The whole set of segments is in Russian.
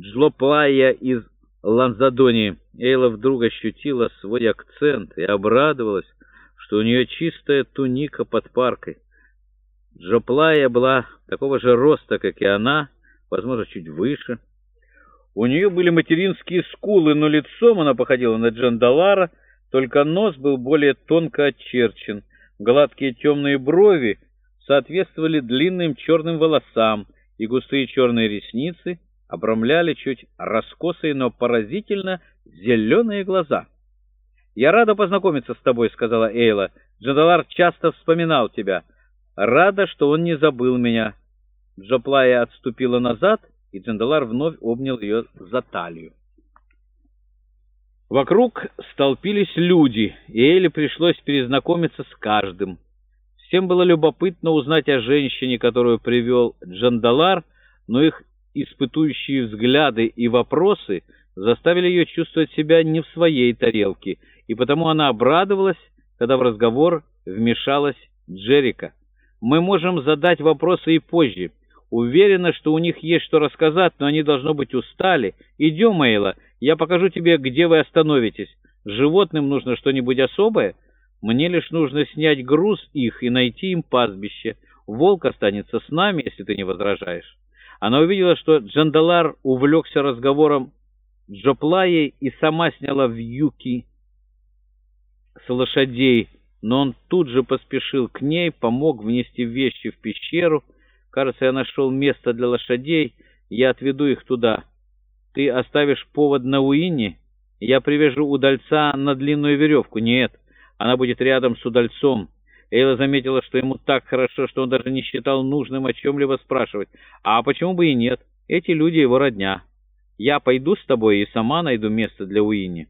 Джлоплая из Ланзадони. Эйла вдруг ощутила свой акцент и обрадовалась, что у нее чистая туника под паркой. Джоплая была такого же роста, как и она, возможно, чуть выше. У нее были материнские скулы, но лицом она походила на Джандалара, только нос был более тонко очерчен. Гладкие темные брови соответствовали длинным черным волосам, и густые черные ресницы обрамляли чуть раскосые, но поразительно зеленые глаза. «Я рада познакомиться с тобой», — сказала Эйла. «Джандалар часто вспоминал тебя. Рада, что он не забыл меня». Джоплая отступила назад, и Джандалар вновь обнял ее за талию. Вокруг столпились люди, и Эйле пришлось перезнакомиться с каждым. Всем было любопытно узнать о женщине, которую привел Джандалар, но их испытующие взгляды и вопросы заставили ее чувствовать себя не в своей тарелке, и потому она обрадовалась, когда в разговор вмешалась Джерика. «Мы можем задать вопросы и позже. Уверена, что у них есть что рассказать, но они, должно быть, устали. Идем, Эйла, я покажу тебе, где вы остановитесь. Животным нужно что-нибудь особое? Мне лишь нужно снять груз их и найти им пастбище. Волк останется с нами, если ты не возражаешь». Она увидела, что Джандалар увлекся разговором Джоплаей и сама сняла вьюки с лошадей, но он тут же поспешил к ней, помог внести вещи в пещеру. Кажется, я нашел место для лошадей, я отведу их туда. Ты оставишь повод на Уине? Я привяжу удальца на длинную веревку. Нет, она будет рядом с удальцом. Эйла заметила, что ему так хорошо, что он даже не считал нужным о чем-либо спрашивать. А почему бы и нет? Эти люди его родня. Я пойду с тобой и сама найду место для Уинни.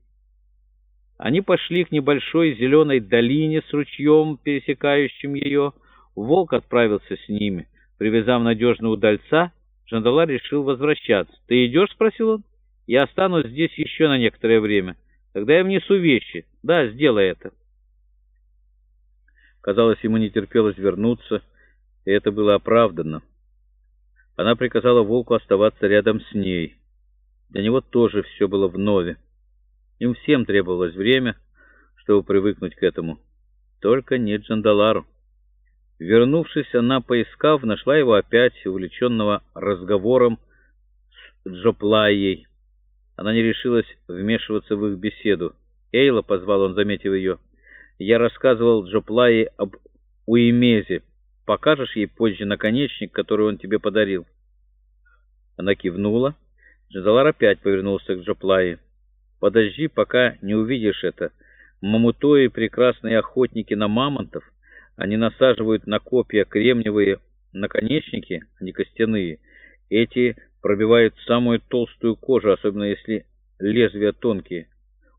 Они пошли к небольшой зеленой долине с ручьем, пересекающим ее. Волк отправился с ними. Привязав надежно удальца, Жандалар решил возвращаться. «Ты идешь?» — спросил он. «Я останусь здесь еще на некоторое время. Тогда я внесу вещи. Да, сделай это». Казалось, ему не терпелось вернуться, и это было оправданно. Она приказала волку оставаться рядом с ней. Для него тоже все было вновь. Им всем требовалось время, чтобы привыкнуть к этому. Только не Джандалару. Вернувшись, она, поискав, нашла его опять, увлеченного разговором с Джоплайей. Она не решилась вмешиваться в их беседу. «Эйла», — позвал он, заметив ее, — «я рассказывал Джоплае об Уимезе. Покажешь ей позже наконечник, который он тебе подарил?» Она кивнула. Джандалар опять повернулся к Джоплае. Подожди, пока не увидишь это. Мамутои — прекрасные охотники на мамонтов. Они насаживают на копья кремниевые наконечники, а не костяные. Эти пробивают самую толстую кожу, особенно если лезвия тонкие.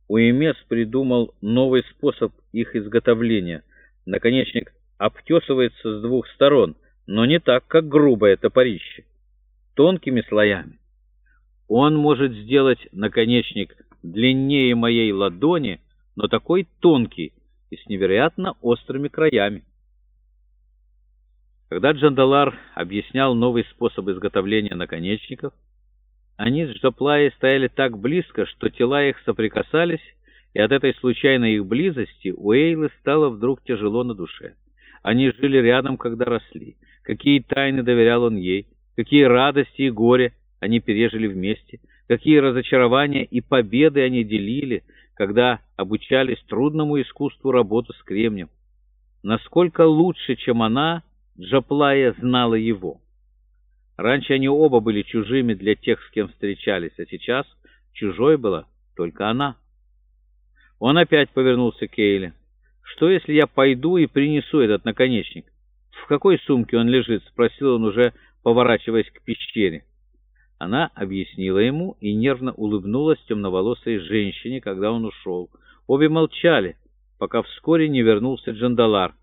Уэмес придумал новый способ их изготовления. Наконечник обтесывается с двух сторон, но не так, как грубое топорище. Тонкими слоями. Он может сделать наконечник длиннее моей ладони, но такой тонкий и с невероятно острыми краями. Когда Джандалар объяснял новый способ изготовления наконечников, они с Джаплаей стояли так близко, что тела их соприкасались, и от этой случайной их близости у Эйлы стало вдруг тяжело на душе. Они жили рядом, когда росли. Какие тайны доверял он ей, какие радости и горе они пережили вместе, какие разочарования и победы они делили, когда обучались трудному искусству работы с кремнем. Насколько лучше, чем она, Джаплая знала его. Раньше они оба были чужими для тех, с кем встречались, а сейчас чужой была только она. Он опять повернулся к Кейле. «Что, если я пойду и принесу этот наконечник?» «В какой сумке он лежит?» — спросил он уже, поворачиваясь к пещере. Она объяснила ему и нервно улыбнулась темноволосой женщине, когда он ушел. Обе молчали, пока вскоре не вернулся Джандалар.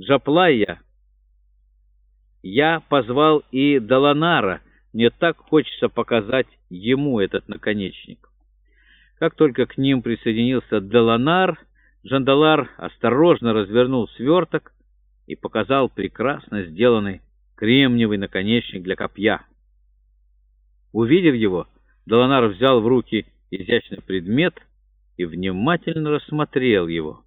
«Джаплайя!» «Я позвал и Даланара. Мне так хочется показать ему этот наконечник». Как только к ним присоединился Даланар, Джандалар осторожно развернул сверток и показал прекрасно сделанный кремниевый наконечник для копья. Увидев его, Долонар взял в руки изящный предмет и внимательно рассмотрел его.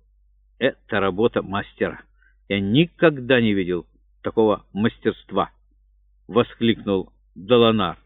Это работа мастера. Я никогда не видел такого мастерства, — воскликнул Долонар.